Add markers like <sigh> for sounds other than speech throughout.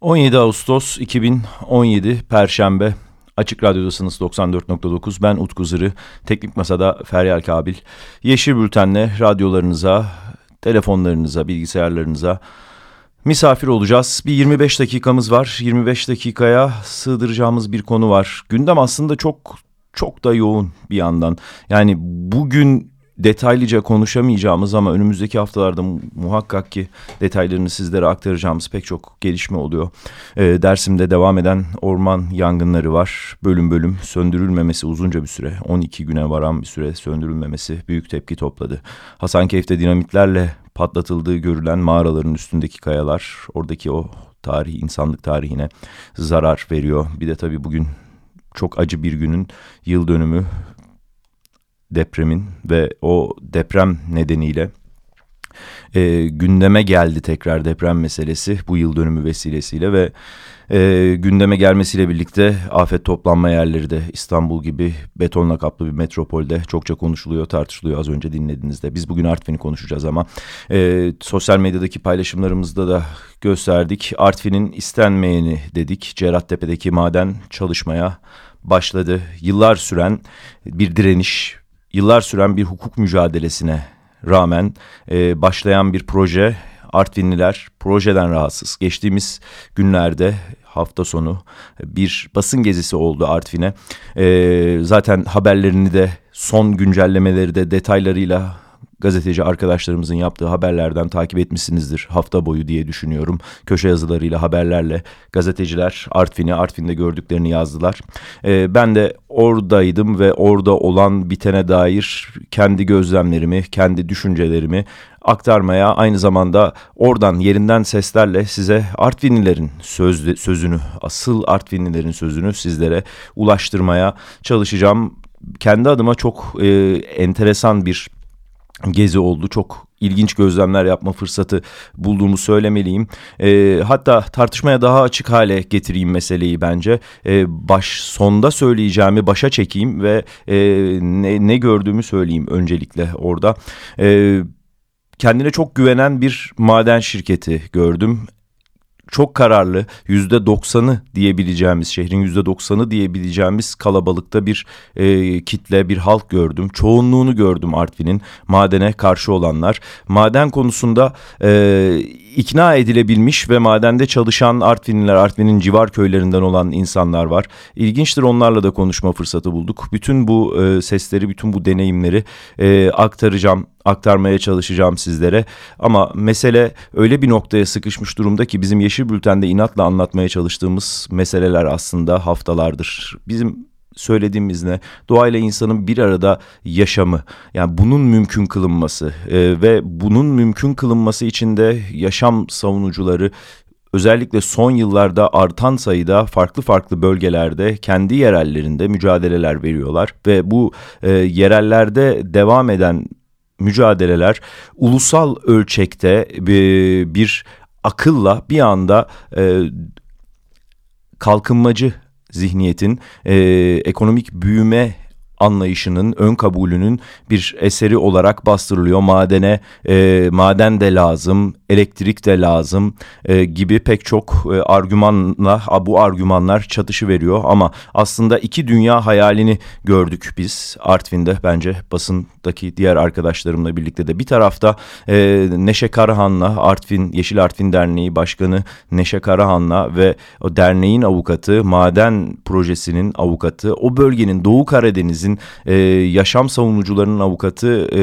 17 Ağustos 2017 Perşembe. Açık Radyo'dasınız 94.9 ben Utku Zırı Teknik Masa'da Feryal Kabil. Yeşil Bülten'le radyolarınıza, telefonlarınıza, bilgisayarlarınıza misafir olacağız. Bir 25 dakikamız var. 25 dakikaya sığdıracağımız bir konu var. Gündem aslında çok çok da yoğun bir yandan. Yani bugün detaylıca konuşamayacağımız ama önümüzdeki haftalarda muhakkak ki detaylarını sizlere aktaracağımız pek çok gelişme oluyor. E, Dersim'de devam eden orman yangınları var. Bölüm bölüm söndürülmemesi uzunca bir süre 12 güne varan bir süre söndürülmemesi büyük tepki topladı. Hasankeyf'te dinamitlerle patlatıldığı görülen mağaraların üstündeki kayalar oradaki o tarihi insanlık tarihine zarar veriyor. Bir de tabii bugün çok acı bir günün yıl dönümü depremin ve o deprem nedeniyle e, gündeme geldi tekrar deprem meselesi bu yıl dönümü vesilesiyle ve e, gündeme gelmesiyle birlikte afet toplanma yerleri de İstanbul gibi betonla kaplı bir metropolde çokça konuşuluyor, tartışılıyor az önce dinlediğinizde. Biz bugün Artvin'i konuşacağız ama e, sosyal medyadaki paylaşımlarımızda da gösterdik. Artvin'in istenmeyeni dedik. Cerattepe'deki maden çalışmaya başladı. Yıllar süren bir direniş yıllar süren bir hukuk mücadelesine rağmen e, başlayan bir proje Artvinliler projeden rahatsız. Geçtiğimiz günlerde hafta sonu bir basın gezisi oldu Artvin'e. E, zaten haberlerini de son güncellemeleri de detaylarıyla gazeteci arkadaşlarımızın yaptığı haberlerden takip etmişsinizdir hafta boyu diye düşünüyorum. Köşe yazılarıyla haberlerle gazeteciler Artvin'i Artvin'de gördüklerini yazdılar. Ee, ben de oradaydım ve orada olan bitene dair kendi gözlemlerimi, kendi düşüncelerimi aktarmaya aynı zamanda oradan yerinden seslerle size Artvinlilerin söz, sözünü, asıl Artvinlilerin sözünü sizlere ulaştırmaya çalışacağım. Kendi adıma çok e, enteresan bir gezi oldu. Çok ilginç gözlemler yapma fırsatı bulduğumu söylemeliyim. E, hatta tartışmaya daha açık hale getireyim meseleyi bence. E, baş sonda söyleyeceğimi başa çekeyim ve e, ne, ne gördüğümü söyleyeyim öncelikle orada. E, kendine çok güvenen bir maden şirketi gördüm çok kararlı yüzde doksanı diyebileceğimiz şehrin yüzde doksanı diyebileceğimiz kalabalıkta bir e, kitle bir halk gördüm. Çoğunluğunu gördüm Artvin'in madene karşı olanlar. Maden konusunda e, ikna edilebilmiş ve madende çalışan Artvinliler, Artvin'in civar köylerinden olan insanlar var. İlginçtir onlarla da konuşma fırsatı bulduk. Bütün bu e, sesleri, bütün bu deneyimleri e, aktaracağım aktarmaya çalışacağım sizlere. Ama mesele öyle bir noktaya sıkışmış durumda ki bizim Yeşil Bülten'de inatla anlatmaya çalıştığımız meseleler aslında haftalardır. Bizim söylediğimiz ne? Doğayla insanın bir arada yaşamı. Yani bunun mümkün kılınması e, ve bunun mümkün kılınması için de yaşam savunucuları özellikle son yıllarda artan sayıda farklı farklı bölgelerde kendi yerellerinde mücadeleler veriyorlar ve bu e, yerellerde devam eden mücadeleler ulusal ölçekte bir, bir akılla bir anda e, kalkınmacı zihniyetin e, ekonomik büyüme anlayışının, ön kabulünün bir eseri olarak bastırılıyor. Madene, e, maden de lazım, elektrik de lazım e, gibi pek çok e, argümanla bu argümanlar çatışı veriyor. Ama aslında iki dünya hayalini gördük biz Artvin'de bence basındaki diğer arkadaşlarımla birlikte de. Bir tarafta e, Neşe Karahan'la Artvin Yeşil Artvin Derneği Başkanı Neşe Karahan'la ve o derneğin avukatı, maden projesinin avukatı, o bölgenin Doğu Karadeniz'in Merkez'in e, yaşam savunucularının avukatı e,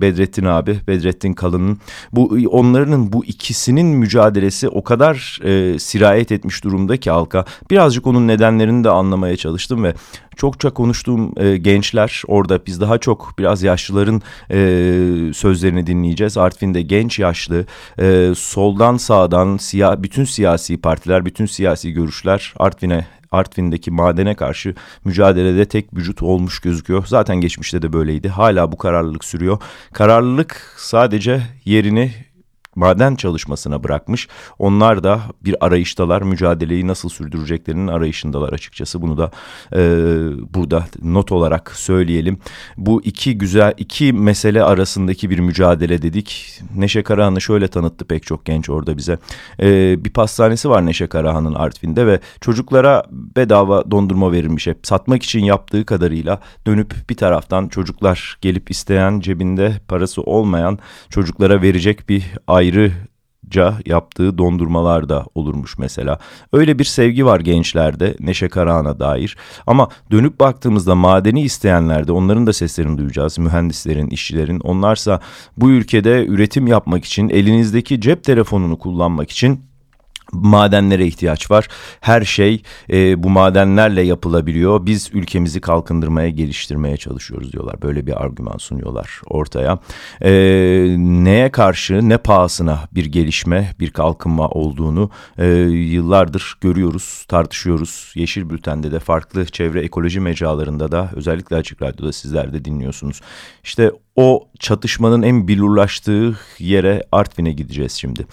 Bedrettin abi, Bedrettin Kalın'ın bu onların bu ikisinin mücadelesi o kadar e, sirayet etmiş durumda ki halka. Birazcık onun nedenlerini de anlamaya çalıştım ve çokça konuştuğum e, gençler orada biz daha çok biraz yaşlıların e, sözlerini dinleyeceğiz. Artvin'de genç yaşlı e, soldan sağdan siya, bütün siyasi partiler, bütün siyasi görüşler Artvin'e Artvin'deki madene karşı mücadelede tek vücut olmuş gözüküyor. Zaten geçmişte de böyleydi. Hala bu kararlılık sürüyor. Kararlılık sadece yerini maden çalışmasına bırakmış. Onlar da bir arayıştalar. Mücadeleyi nasıl sürdüreceklerinin arayışındalar açıkçası. Bunu da e, burada not olarak söyleyelim. Bu iki güzel iki mesele arasındaki bir mücadele dedik. Neşe Karahan'ı şöyle tanıttı pek çok genç orada bize. E, bir pastanesi var Neşe Karahan'ın Artvin'de ve çocuklara bedava dondurma verilmiş hep. Satmak için yaptığı kadarıyla dönüp bir taraftan çocuklar gelip isteyen cebinde parası olmayan çocuklara verecek bir ay ayrıca yaptığı dondurmalar da olurmuş mesela. Öyle bir sevgi var gençlerde Neşe Karahan'a dair. Ama dönüp baktığımızda madeni isteyenlerde onların da seslerini duyacağız. Mühendislerin, işçilerin. Onlarsa bu ülkede üretim yapmak için elinizdeki cep telefonunu kullanmak için madenlere ihtiyaç var. Her şey e, bu madenlerle yapılabiliyor. Biz ülkemizi kalkındırmaya, geliştirmeye çalışıyoruz diyorlar. Böyle bir argüman sunuyorlar ortaya. E, neye karşı, ne pahasına bir gelişme, bir kalkınma olduğunu e, yıllardır görüyoruz, tartışıyoruz. Yeşil Bülten'de de farklı çevre ekoloji mecralarında da özellikle Açık Radyo'da sizler de dinliyorsunuz. İşte o çatışmanın en bilurlaştığı yere Artvin'e gideceğiz şimdi.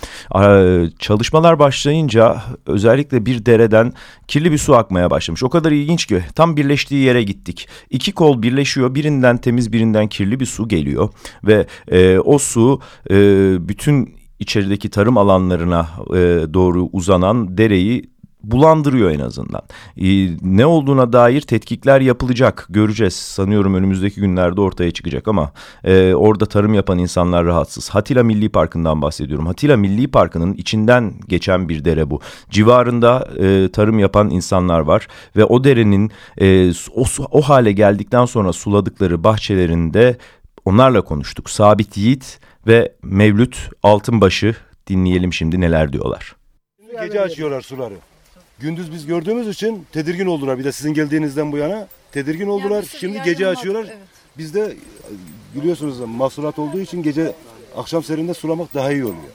Çalışmalar başlayınca özellikle bir dereden kirli bir su akmaya başlamış. O kadar ilginç ki tam birleştiği yere gittik. İki kol birleşiyor birinden temiz birinden kirli bir su geliyor ve e, o su e, bütün içerideki tarım alanlarına e, doğru uzanan dereyi bulandırıyor en azından. Ee, ne olduğuna dair tetkikler yapılacak göreceğiz. Sanıyorum önümüzdeki günlerde ortaya çıkacak ama e, orada tarım yapan insanlar rahatsız. Hatila Milli Parkı'ndan bahsediyorum. Hatila Milli Parkı'nın içinden geçen bir dere bu. Civarında e, tarım yapan insanlar var ve o derenin e, o, o hale geldikten sonra suladıkları bahçelerinde onlarla konuştuk. Sabit Yiğit ve Mevlüt Altınbaşı dinleyelim şimdi neler diyorlar. Gece açıyorlar suları. Gündüz biz gördüğümüz için tedirgin oldular. Bir de sizin geldiğinizden bu yana tedirgin oldular. Yani Şimdi gece açıyorlar. Evet. Biz de biliyorsunuz mahsulat olduğu için gece akşam serinde sulamak daha iyi oluyor.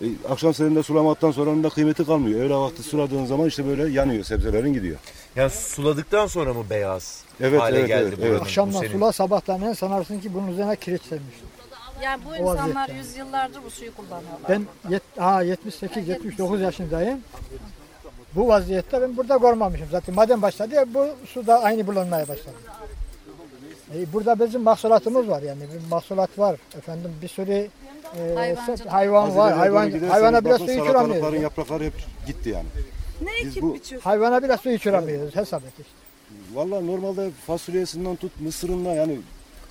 E, akşam serinde sulamaktan sonra da kıymeti kalmıyor. Öyle vakti suladığın zaman işte böyle yanıyor sebzelerin gidiyor. Yani suladıktan sonra mı beyaz evet, hale evet, geldi evet, evet. Akşamdan sula sabahtan sanarsın ki bunun üzerine kireçlenmiş. Yani bu O insanlar vaziyette. yüzyıllardır bu suyu kullanıyorlar. Ben yet, ha, 78-79 yaşındayım. Bu vaziyette ben burada görmemişim. Zaten maden başladı ya bu su da aynı bulanmaya başladı. E, burada bizim mahsulatımız var yani bir mahsulat var. Efendim bir sürü e, Hayvancılık. hayvan var. Hayvan, doğru giderseniz hayvana biraz bakın su salatalıkların içiremiyoruz. yaprakları hep gitti yani. Ne Biz ekip bu-? Hayvana biraz su içiremiyoruz hesap et işte. Vallahi normalde fasulyesinden tut mısırından yani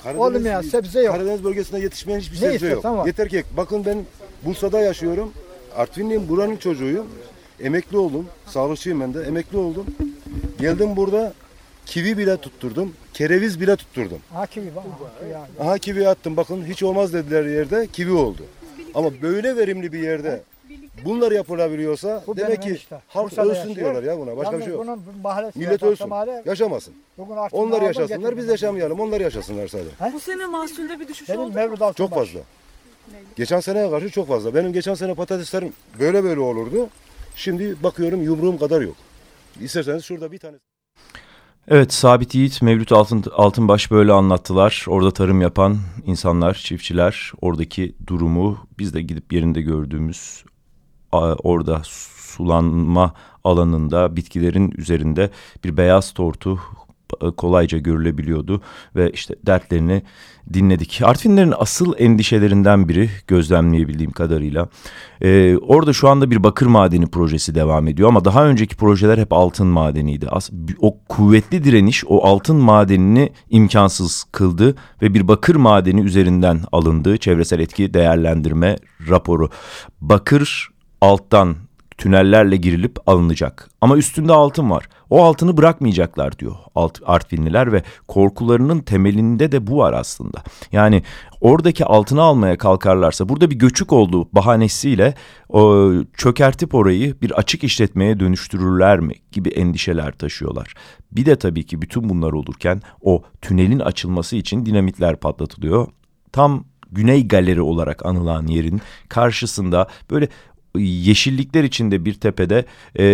Karadeniz, Olmayan sebze yok. Karadeniz bölgesinde yetişmeyen hiçbir Ne sebze istiyorsan yok. var. Yeter ki bakın ben Bursa'da yaşıyorum. Artvinliyim buranın çocuğuyum. Emekli oldum. Sağlıkçıyım ben de. Emekli oldum. Geldim burada kivi bile tutturdum. Kereviz bile tutturdum. Ha kivi bak. ha, kivi yani. Aha kivi attım bakın hiç olmaz dediler yerde kivi oldu. Ama böyle verimli bir yerde bunlar yapılabiliyorsa Bu demek benim ki işte. halk Bursa'da ölsün yaşıyor. diyorlar ya buna. Başka bir Yalnız şey yok. Bunun bu mahallesi Millet ölsün. mahalle. Yaşamasın. Bugün artık Onlar aldım, yaşasınlar getirdim. biz yaşamayalım. Onlar yaşasınlar sadece. Bu sene mahsulde bir düşüş Benim oldu. Mevlüt. Çok fazla. Geçen seneye karşı çok fazla. Benim geçen sene patateslerim böyle böyle olurdu. Şimdi bakıyorum yumruğum kadar yok. İsterseniz şurada bir tane Evet Sabit Yiğit, Mevlüt Altın, Altınbaş böyle anlattılar. Orada tarım yapan insanlar, çiftçiler oradaki durumu biz de gidip yerinde gördüğümüz orada sulanma alanında bitkilerin üzerinde bir beyaz tortu kolayca görülebiliyordu ve işte dertlerini dinledik. Artvinlerin asıl endişelerinden biri gözlemleyebildiğim kadarıyla e, orada şu anda bir bakır madeni projesi devam ediyor ama daha önceki projeler hep altın madeniydi. As o kuvvetli direniş o altın madenini imkansız kıldı ve bir bakır madeni üzerinden alındı çevresel etki değerlendirme raporu. Bakır alttan tünellerle girilip alınacak. Ama üstünde altın var. O altını bırakmayacaklar diyor Artvinliler ve korkularının temelinde de bu var aslında. Yani oradaki altını almaya kalkarlarsa burada bir göçük olduğu bahanesiyle o, çökertip orayı bir açık işletmeye dönüştürürler mi gibi endişeler taşıyorlar. Bir de tabii ki bütün bunlar olurken o tünelin açılması için dinamitler patlatılıyor. Tam Güney Galeri olarak anılan yerin karşısında böyle yeşillikler içinde bir tepede e,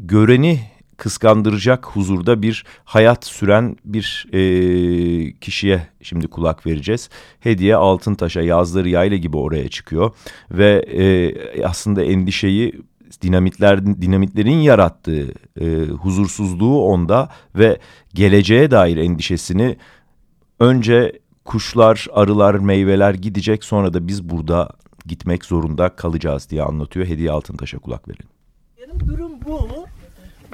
göreni kıskandıracak huzurda bir hayat süren bir e, kişiye şimdi kulak vereceğiz. Hediye Altıntaş'a yazları yayla gibi oraya çıkıyor ve e, aslında endişeyi dinamitler dinamitlerin yarattığı e, huzursuzluğu onda ve geleceğe dair endişesini önce kuşlar, arılar, meyveler gidecek sonra da biz burada gitmek zorunda kalacağız diye anlatıyor. Hediye Altıntaş'a kulak verin. Benim durum bu.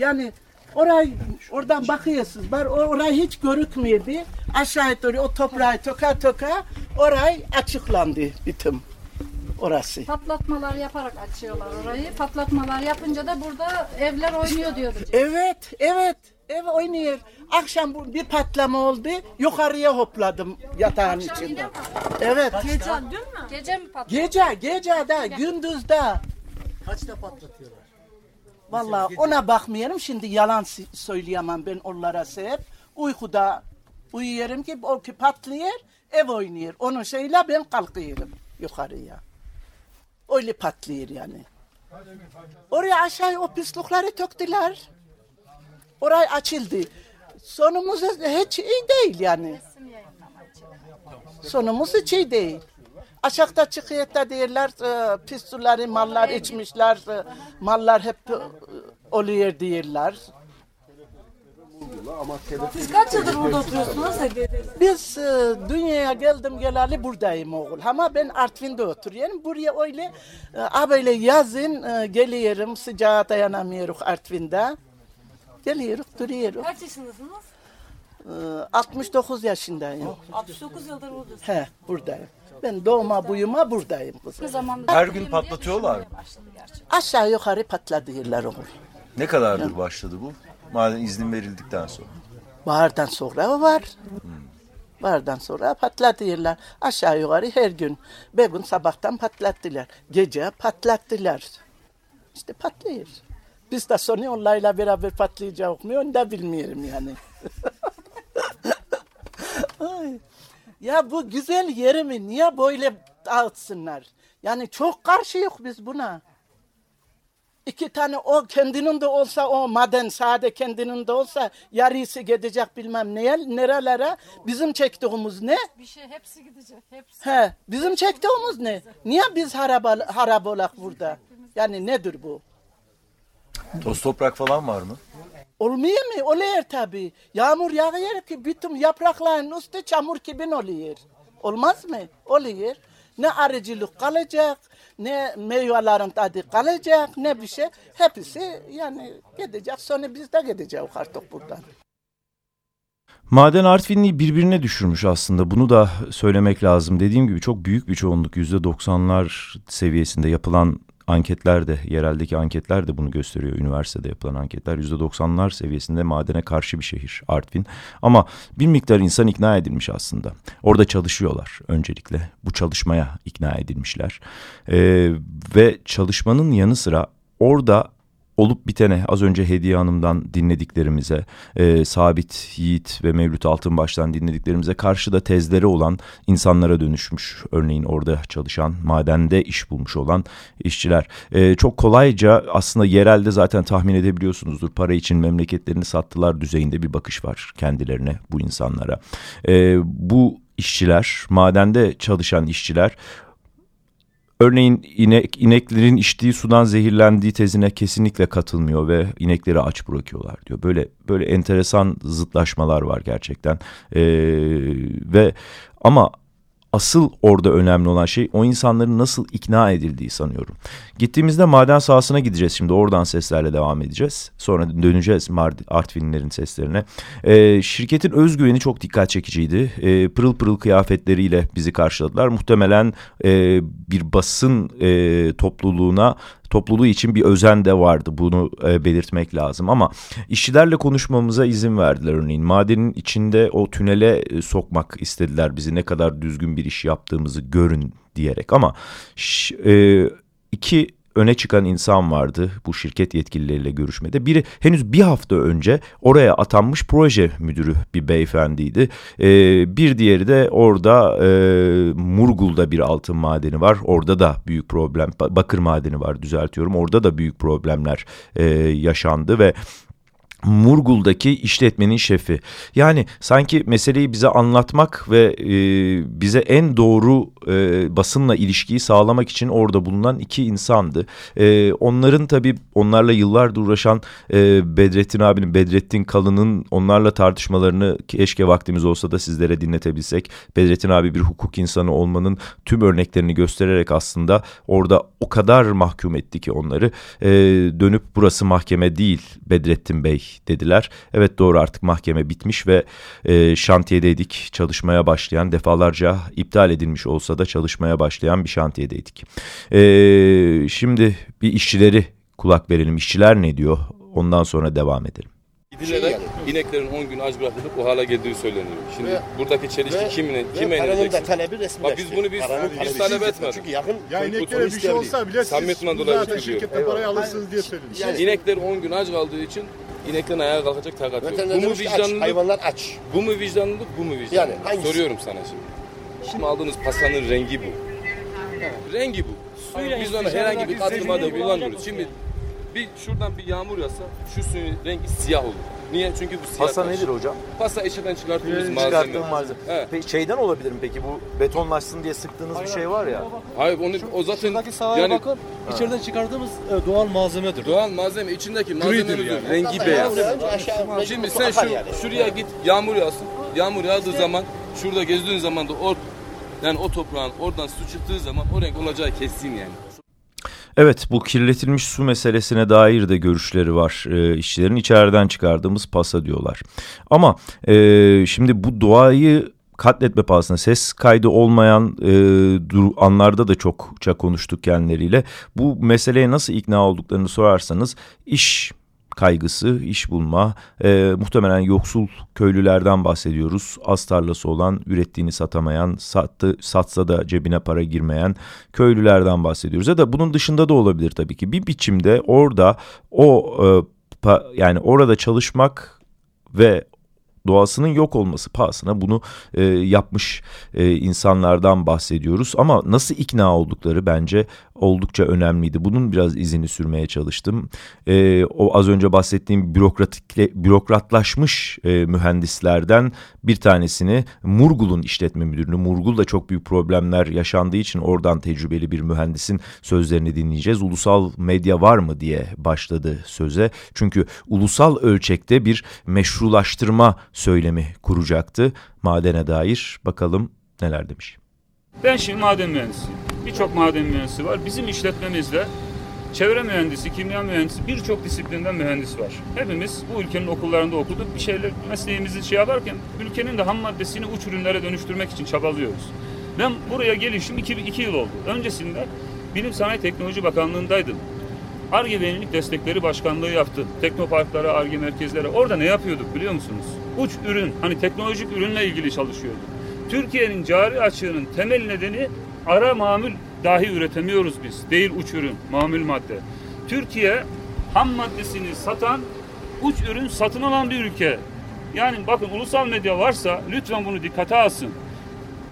Yani orayı oradan bakıyorsunuz. Ben orayı hiç görükmüyordu. Aşağı doğru o toprağı toka toka orayı açıklandı bütün orası. Patlatmalar yaparak açıyorlar orayı. Patlatmalar yapınca da burada evler oynuyor diyordu. Evet, evet. Ev oynuyor. Akşam bu bir patlama oldu. Yukarıya hopladım yatağın içinde. Evet. Gece dün mü? Gece mi patladı? Gece, gece de, gündüzde. Kaçta patlatıyorlar? Vallahi ona bakmıyorum. Şimdi yalan söyleyemem ben onlara hep. Uykuda uyuyorum ki o ki patlıyor, ev oynuyor. Onun şeyle ben kalkıyorum yukarıya. Öyle patlıyor yani. Oraya aşağı o pislikleri töktüler. Orayı açıldı. Sonumuz hiç iyi değil yani. Sonumuz hiç iyi değil. Aşağıda çıkıyor da diyorlar e, pis suları mallar içmişler, e, mallar hep e, oluyor diyorlar. Siz kaç yıldır burada oturuyorsunuz? Biz e, dünyaya geldim geleli buradayım oğul. Ama ben Artvin'de oturuyorum. Buraya öyle e, a böyle yazın e, geliyorum sıcağa dayanamıyoruz Artvin'de. Geliyoruz duruyoruz. Kaç yaşındasınız? E, 69 yaşındayım. 69 yıldır buradasınız. He buradayım. Ben doğma buyuma buradayım kızım. Her gün patlatıyorlar mı? Aşağı yukarı patladılar oğul. Ne kadardır başladı bu? Madem iznin verildikten sonra. Bahardan sonra var. Bahardan sonra patlatıyorlar. Aşağı yukarı her gün. Bir gün sabahtan patlattılar. Gece patlattılar. İşte patlıyor. Biz de sonra onlarla beraber patlayacak mı onu da bilmiyorum yani. <laughs> Ay. Ya bu güzel yerimi niye böyle dağıtsınlar? Yani çok karşıyız biz buna. İki tane o kendinin de olsa o maden sade kendinin de olsa yarısı gidecek bilmem neye, nerelere. Bizim çektiğimiz ne? bir şey hepsi gidecek. Hepsi. He, bizim çektiğimiz ne? Niye biz harap, harap olak burada? Yani nedir bu? Toz toprak falan var mı? Olmuyor mu? Oluyor tabii. Yağmur yağıyor ki bütün yaprakların üstü çamur gibi oluyor. Olmaz mı? Oluyor. Ne arıcılık kalacak, ne meyvelerin tadı kalacak, ne bir şey. Hepsi yani gidecek. Sonra biz de gideceğiz artık buradan. Maden Artvinli'yi birbirine düşürmüş aslında. Bunu da söylemek lazım. Dediğim gibi çok büyük bir çoğunluk %90'lar seviyesinde yapılan anketler de, yereldeki anketler de bunu gösteriyor. Üniversitede yapılan anketler %90'lar seviyesinde madene karşı bir şehir Artvin. Ama bir miktar insan ikna edilmiş aslında. Orada çalışıyorlar öncelikle. Bu çalışmaya ikna edilmişler. Ee, ve çalışmanın yanı sıra orada olup bitene az önce Hediye Hanım'dan dinlediklerimize, e, Sabit Yiğit ve Mevlüt Altınbaş'tan dinlediklerimize karşı da tezleri olan insanlara dönüşmüş. Örneğin orada çalışan, madende iş bulmuş olan işçiler. E, çok kolayca aslında yerelde zaten tahmin edebiliyorsunuzdur. Para için memleketlerini sattılar düzeyinde bir bakış var kendilerine, bu insanlara. E, bu işçiler, madende çalışan işçiler Örneğin inek, ineklerin içtiği sudan zehirlendiği tezine kesinlikle katılmıyor ve inekleri aç bırakıyorlar diyor. Böyle böyle enteresan zıtlaşmalar var gerçekten. Ee, ve ama asıl orada önemli olan şey o insanların nasıl ikna edildiği sanıyorum. Gittiğimizde maden sahasına gideceğiz şimdi oradan seslerle devam edeceğiz. Sonra döneceğiz Artvinlilerin seslerine. Ee, şirketin özgüveni çok dikkat çekiciydi. Ee, pırıl pırıl kıyafetleriyle bizi karşıladılar. Muhtemelen e, bir basın e, topluluğuna topluluğu için bir özen de vardı. Bunu e, belirtmek lazım ama işçilerle konuşmamıza izin verdiler örneğin. Madenin içinde o tünele e, sokmak istediler bizi ne kadar düzgün bir iş yaptığımızı görün diyerek ama e, iki öne çıkan insan vardı bu şirket yetkilileriyle görüşmede. Biri henüz bir hafta önce oraya atanmış proje müdürü bir beyefendiydi. Ee, bir diğeri de orada e, Murgul'da bir altın madeni var. Orada da büyük problem, bakır madeni var düzeltiyorum. Orada da büyük problemler e, yaşandı ve Murgul'daki işletmenin şefi. Yani sanki meseleyi bize anlatmak ve e, bize en doğru e, basınla ilişkiyi sağlamak için orada bulunan iki insandı. E, onların tabii onlarla yıllardır uğraşan e, Bedrettin abinin, Bedrettin Kalın'ın onlarla tartışmalarını keşke vaktimiz olsa da sizlere dinletebilsek. Bedrettin abi bir hukuk insanı olmanın tüm örneklerini göstererek aslında orada o kadar mahkum etti ki onları. E, dönüp burası mahkeme değil Bedrettin Bey dediler. Evet doğru artık mahkeme bitmiş ve e, şantiyedeydik çalışmaya başlayan defalarca iptal edilmiş olsa da çalışmaya başlayan bir şantiyedeydik. E, şimdi bir işçileri kulak verelim. İşçiler ne diyor? Ondan sonra devam edelim. Gidilerek ineklerin 10 gün aç bırakılıp bu hale geldiği söyleniyor. Şimdi Ve- buradaki çelişki kimine, kime paranın da ineceksin? talebi resmileşti. Bak biz bunu biz, Paranın biz talep etmedik. Çünkü yakın Ya ineklere bir şey olsa bile siz zaten söylüyorum. şirkette parayı alırsınız diye söylüyorsunuz. Yani- İnekler 10 gün aç kaldığı için ineklerin ayağa kalkacak takat yok. Bu mu demiş ki aç, vicdanlılık? hayvanlar aç. Bu mu vicdanlılık, bu mu vicdanlılık? Yani hangisi? Soruyorum sana şimdi. Şimdi aldığınız pasanın rengi bu. Rengi bu. Biz ona herhangi bir katkı madde kullanmıyoruz. Şimdi bir şuradan bir yağmur yağsa şu suyun rengi siyah olur. Niye? Çünkü bu siyah Pasa taş. nedir hocam? Pasa eşeden çıkarttığımız malzeme. Çıkarttığım malzeme. Evet. Peki şeyden olabilir mi peki bu betonlaşsın diye sıktığınız bir şey var ya. Hayır onu o zaten Şuradaki sahaya yani bakın. İçeriden çıkardığımız e, doğal malzemedir. doğal malzeme içindeki malzememizin yani. rengi beyaz. Şimdi sen şu yani. şuraya git yağmur yağsın. Yağmur yağdığı zaman şurada gezdiğin zaman da or yani o toprağın oradan su çıktığı zaman o renk olacağı kesin yani. Evet bu kirletilmiş su meselesine dair de görüşleri var. E, işçilerin içeriden çıkardığımız pasa diyorlar. Ama e, şimdi bu doğayı katletme pahasına ses kaydı olmayan e, dur, anlarda da çokça konuştuk kendileriyle. Bu meseleye nasıl ikna olduklarını sorarsanız iş kaygısı, iş bulma, e, muhtemelen yoksul köylülerden bahsediyoruz. Az tarlası olan, ürettiğini satamayan, sattı, satsa da cebine para girmeyen köylülerden bahsediyoruz. Ya da bunun dışında da olabilir tabii ki. Bir biçimde orada o e, pa, yani orada çalışmak ve doğasının yok olması pahasına bunu e, yapmış e, insanlardan bahsediyoruz. Ama nasıl ikna oldukları bence oldukça önemliydi. Bunun biraz izini sürmeye çalıştım. E, o az önce bahsettiğim bürokratikle, bürokratlaşmış e, mühendislerden bir tanesini Murgul'un işletme müdürünü, Murgul da çok büyük problemler yaşandığı için oradan tecrübeli bir mühendisin sözlerini dinleyeceğiz. Ulusal medya var mı diye başladı söze. Çünkü ulusal ölçekte bir meşrulaştırma söylemi kuracaktı madene dair. Bakalım neler demiş. Ben şimdi maden mühendisiyim. Birçok maden mühendisi var. Bizim işletmemizde çevre mühendisi, kimya mühendisi birçok disiplinden mühendis var. Hepimiz bu ülkenin okullarında okuduk. Bir şeyler mesleğimizi şey yaparken ülkenin de ham maddesini uç ürünlere dönüştürmek için çabalıyoruz. Ben buraya gelişim 2, 2 yıl oldu. Öncesinde Bilim Sanayi Teknoloji Bakanlığı'ndaydım. ARGE ve Destekleri Başkanlığı yaptım. Teknoparklara, ARGE merkezlere. Orada ne yapıyorduk biliyor musunuz? Uç ürün, hani teknolojik ürünle ilgili çalışıyorduk. Türkiye'nin cari açığının temel nedeni ara mamul dahi üretemiyoruz biz. Değil uç ürün, mamul madde. Türkiye ham maddesini satan, uç ürün satın alan bir ülke. Yani bakın ulusal medya varsa lütfen bunu dikkate alsın.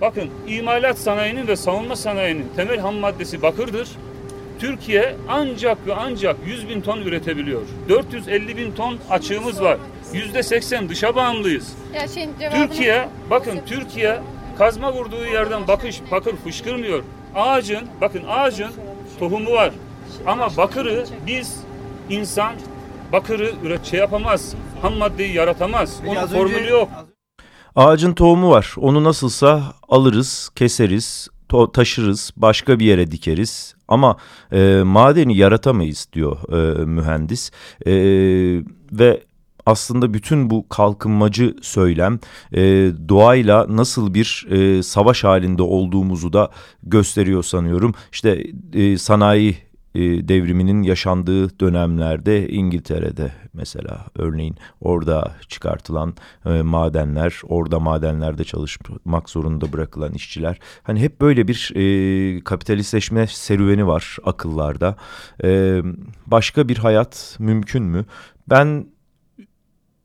Bakın imalat sanayinin ve savunma sanayinin temel ham maddesi bakırdır. Türkiye ancak ve ancak 100 bin ton üretebiliyor. 450 bin ton açığımız var. Yüzde 80 dışa bağımlıyız. Ya şeyin. Türkiye, bakın Türkiye kazma vurduğu yerden bakış, bakır fışkırmıyor. Ağacın, bakın ağacın tohumu var. Ama bakırı biz insan bakırı üret şey yapamaz. Ham maddeyi yaratamaz. Onun formülü yok. Ağacın tohumu var. Onu nasılsa alırız, keseriz, taşırız, başka bir yere dikeriz. Ama e, madeni yaratamayız diyor e, mühendis. E, ve aslında bütün bu kalkınmacı söylem e, doğayla nasıl bir e, savaş halinde olduğumuzu da gösteriyor sanıyorum. İşte e, sanayi e, devriminin yaşandığı dönemlerde İngiltere'de mesela örneğin orada çıkartılan e, madenler, orada madenlerde çalışmak zorunda bırakılan işçiler. Hani hep böyle bir e, kapitalistleşme serüveni var akıllarda. E, başka bir hayat mümkün mü? Ben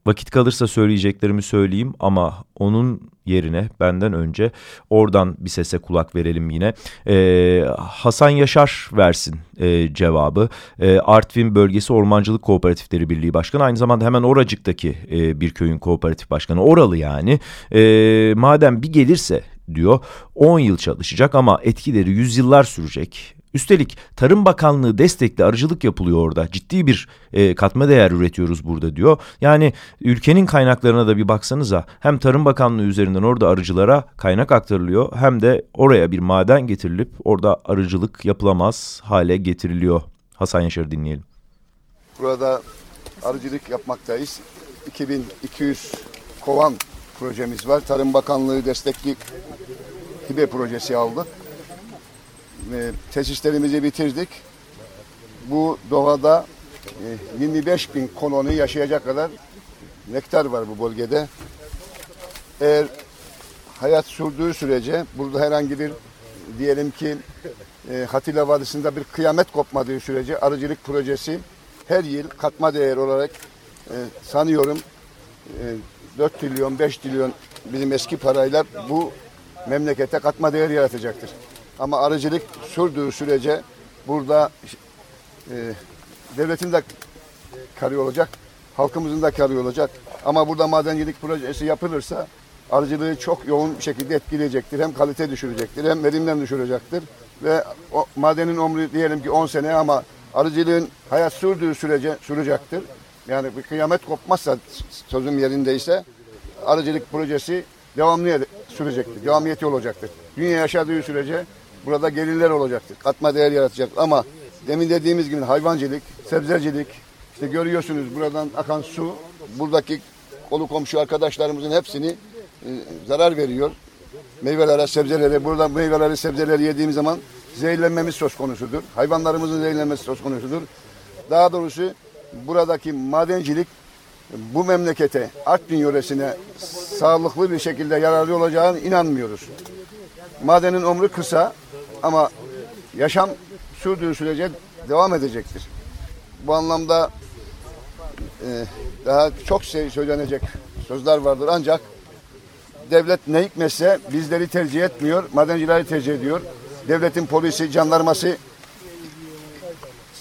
vakit kalırsa söyleyeceklerimi söyleyeyim ama onun yerine benden önce oradan bir sese kulak verelim yine. Ee, Hasan Yaşar versin e, cevabı. E, Artvin Bölgesi Ormancılık Kooperatifleri Birliği Başkanı aynı zamanda hemen oracıktaki e, bir köyün kooperatif başkanı oralı yani. E, madem bir gelirse diyor 10 yıl çalışacak ama etkileri yüzyıllar sürecek. Üstelik Tarım Bakanlığı destekli arıcılık yapılıyor orada. Ciddi bir e, katma değer üretiyoruz burada diyor. Yani ülkenin kaynaklarına da bir baksanıza. Hem Tarım Bakanlığı üzerinden orada arıcılara kaynak aktarılıyor. Hem de oraya bir maden getirilip orada arıcılık yapılamaz hale getiriliyor. Hasan Yaşar'ı dinleyelim. Burada arıcılık yapmaktayız. 2200 kovan projemiz var. Tarım Bakanlığı destekli hibe projesi aldık e, tesislerimizi bitirdik. Bu doğada e, 25 bin koloni yaşayacak kadar nektar var bu bölgede. Eğer hayat sürdüğü sürece burada herhangi bir diyelim ki e, Hatila Vadisi'nde bir kıyamet kopmadığı sürece arıcılık projesi her yıl katma değer olarak e, sanıyorum e, 4 trilyon 5 trilyon bizim eski parayla bu memlekete katma değer yaratacaktır. Ama arıcılık sürdüğü sürece burada e, devletin de karı olacak, halkımızın da karı olacak. Ama burada madencilik projesi yapılırsa arıcılığı çok yoğun bir şekilde etkileyecektir. Hem kalite düşürecektir hem verimden düşürecektir. Ve o, madenin ömrü diyelim ki 10 sene ama arıcılığın hayat sürdüğü sürece sürecektir. Yani bir kıyamet kopmazsa sözüm yerindeyse arıcılık projesi devamlı sürecektir. Devamiyeti olacaktır. Dünya yaşadığı sürece burada gelirler olacaktır. Katma değer yaratacak ama demin dediğimiz gibi hayvancılık, sebzecilik, işte görüyorsunuz buradan akan su buradaki kolu komşu arkadaşlarımızın hepsini e, zarar veriyor. Meyvelere, sebzelere, buradan meyveleri, sebzeleri yediğimiz zaman zehirlenmemiz söz konusudur. Hayvanlarımızın zehirlenmesi söz konusudur. Daha doğrusu buradaki madencilik bu memlekete, Artvin yöresine sağlıklı bir şekilde yararlı olacağını inanmıyoruz. Madenin ömrü kısa ama yaşam sürdüğü sürece devam edecektir. Bu anlamda e, daha çok şey söylenecek sözler vardır ancak devlet ne hikmetse bizleri tercih etmiyor, madencileri tercih ediyor. Devletin polisi, jandarması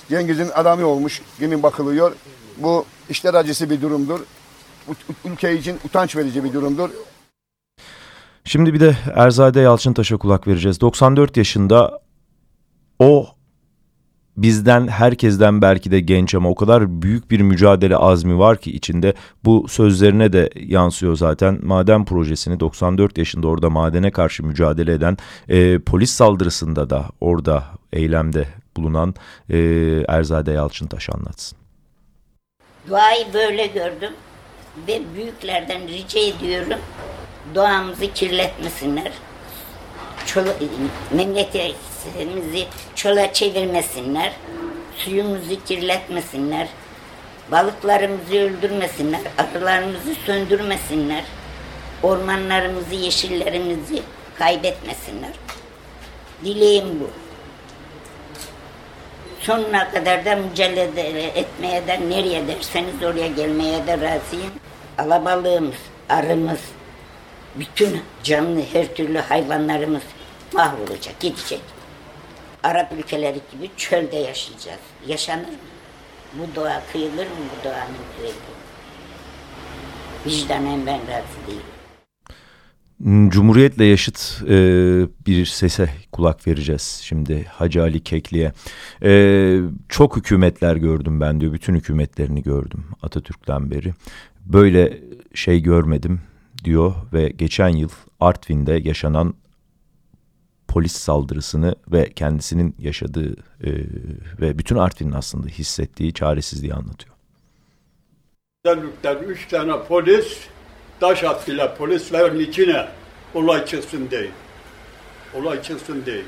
Cengiz'in adamı olmuş gibi bakılıyor. Bu işler acısı bir durumdur. Ülke için utanç verici bir durumdur. Şimdi bir de Erzade Yalçıntaş'a kulak vereceğiz. 94 yaşında o bizden herkesten belki de genç ama o kadar büyük bir mücadele azmi var ki içinde bu sözlerine de yansıyor zaten. Maden projesini 94 yaşında orada madene karşı mücadele eden e, polis saldırısında da orada eylemde bulunan e, Erzade Yalçıntaş anlatsın. Doğayı böyle gördüm ve büyüklerden rica ediyorum doğamızı kirletmesinler. Çola, memleketimizi çöle çevirmesinler. Suyumuzu kirletmesinler. Balıklarımızı öldürmesinler. Arılarımızı söndürmesinler. Ormanlarımızı, yeşillerimizi kaybetmesinler. Dileğim bu. Sonuna kadar da mücadele etmeye de nereye derseniz oraya gelmeye de razıyım. Alabalığımız, arımız, bütün canlı her türlü hayvanlarımız mahvolacak, gidecek. Arap ülkeleri gibi çölde yaşayacağız. Yaşanır mı? Bu doğa kıyılır mı bu doğanın kıyılır Vicdanen ben razı değilim. Cumhuriyetle yaşıt e, bir sese kulak vereceğiz şimdi Hacı Ali Kekli'ye. E, çok hükümetler gördüm ben diyor. Bütün hükümetlerini gördüm Atatürk'ten beri. Böyle şey görmedim diyor ve geçen yıl Artvin'de yaşanan polis saldırısını ve kendisinin yaşadığı e, ve bütün Artvin'in aslında hissettiği çaresizliği anlatıyor. Özellikle üç tane polis taş attılar polislerin içine olay çıksın diye. Olay çıksın diye.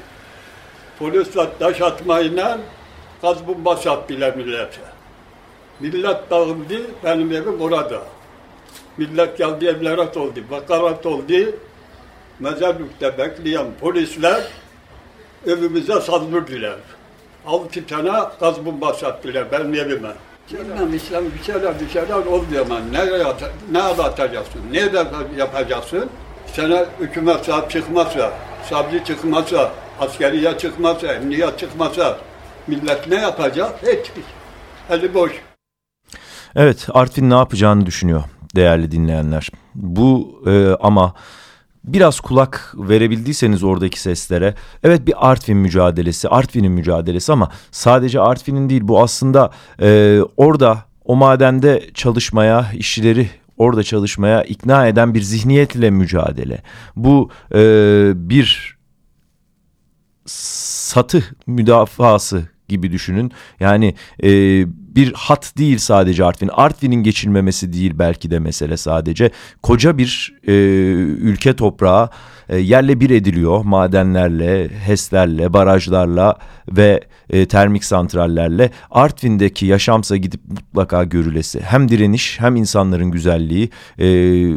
Polisler taş atmayla gaz bombası attılar millete. Millet dağıldı, benim evim orada. Millet geldi evlere doldu, bakarat oldu. Mezarlıkta bekleyen polisler evimize saldırdılar. Altı tane gaz bombası attılar benim evime. Bilmem İslam bir şeyler bir şeyler oluyor ama nereye at- ne atacaksın, nerede yapacaksın? Sana hükümet sahip çıkmazsa, savcı çıkmazsa, askeriye çıkmazsa, emniyet çıkmazsa millet ne yapacak? Hiçbir. Eli boş. Evet Artvin ne yapacağını düşünüyor değerli dinleyenler. Bu e, ama biraz kulak verebildiyseniz oradaki seslere evet bir Artvin mücadelesi Artvin'in mücadelesi ama sadece Artvin'in değil bu aslında e, orada o madende çalışmaya işçileri orada çalışmaya ikna eden bir zihniyetle mücadele. Bu e, bir satı müdafası gibi düşünün. Yani e, bir hat değil sadece Artvin. Artvin'in geçilmemesi değil belki de mesele sadece. Koca bir e, ülke toprağı e, yerle bir ediliyor madenlerle, HES'lerle, barajlarla ve e, termik santrallerle. Artvin'deki yaşamsa gidip mutlaka görülesi. Hem direniş hem insanların güzelliği e,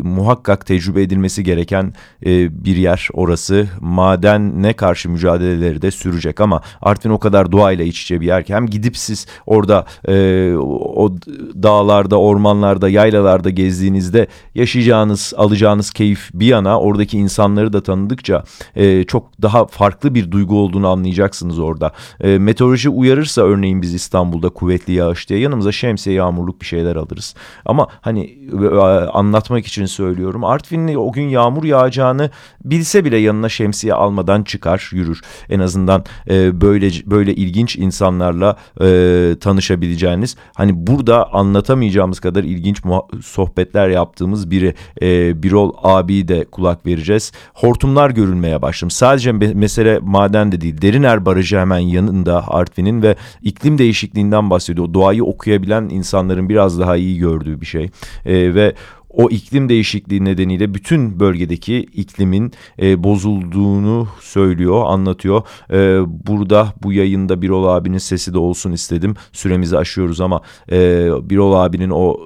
muhakkak tecrübe edilmesi gereken e, bir yer orası. Madenle karşı mücadeleleri de sürecek ama Artvin o kadar doğayla iç içe bir yer ki hem gidip siz orada e, o dağlarda, ormanlarda, yaylalarda gezdiğinizde yaşayacağınız, alacağınız keyif bir yana oradaki insanları da tanıdıkça e, çok daha farklı bir duygu olduğunu anlayacaksınız orada. E, meteoroloji uyarırsa örneğin biz İstanbul'da kuvvetli yağış diye yanımıza şemsiye yağmurluk bir şeyler alırız. Ama hani e, anlatmak için söylüyorum Artvinli o gün yağmur yağacağını bilse bile yanına şemsiye almadan çıkar yürür. En azından e, böyle böyle ilginç insanlarla e, tanışabileceğiniz hani burada anlatamayacağımız kadar ilginç sohbetler yaptığımız biri e, Birol abi de kulak vereceğiz. Hortumlar görülmeye başlamış. Sadece mesele maden de değil. Deriner Barajı hemen yanında Artvin'in ve iklim değişikliğinden bahsediyor. Doğayı okuyabilen insanların biraz daha iyi gördüğü bir şey. E, ve o iklim değişikliği nedeniyle bütün bölgedeki iklimin e, bozulduğunu söylüyor, anlatıyor. E, burada bu yayında Birol abinin sesi de olsun istedim. Süremizi aşıyoruz ama e, Birol abinin o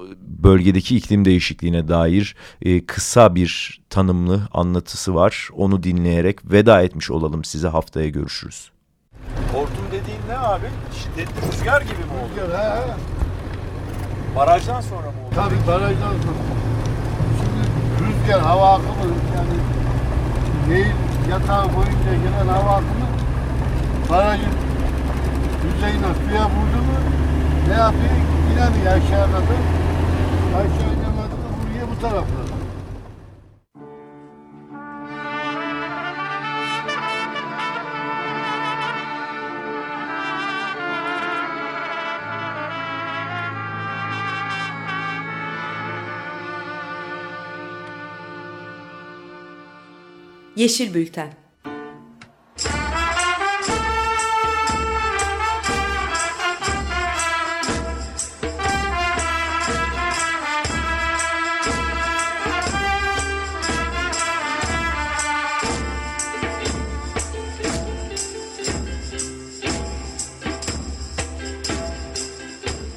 bölgedeki iklim değişikliğine dair e, kısa bir tanımlı anlatısı var. Onu dinleyerek veda etmiş olalım size haftaya görüşürüz. Hortum dediğin ne abi? Şiddetli rüzgar gibi mi oluyor? Rüzgar he. Barajdan sonra mı oluyor? Tabii barajdan sonra. Şimdi rüzgar hava akımı yani Nehir yatağı boyunca gelen hava akımı barajın yüzeyine suya vurdu mu ne yapıyor? İnemiyor aşağıya kadar. Aşağı inemedi mi vuruyor bu taraflara. Yeşil Bülten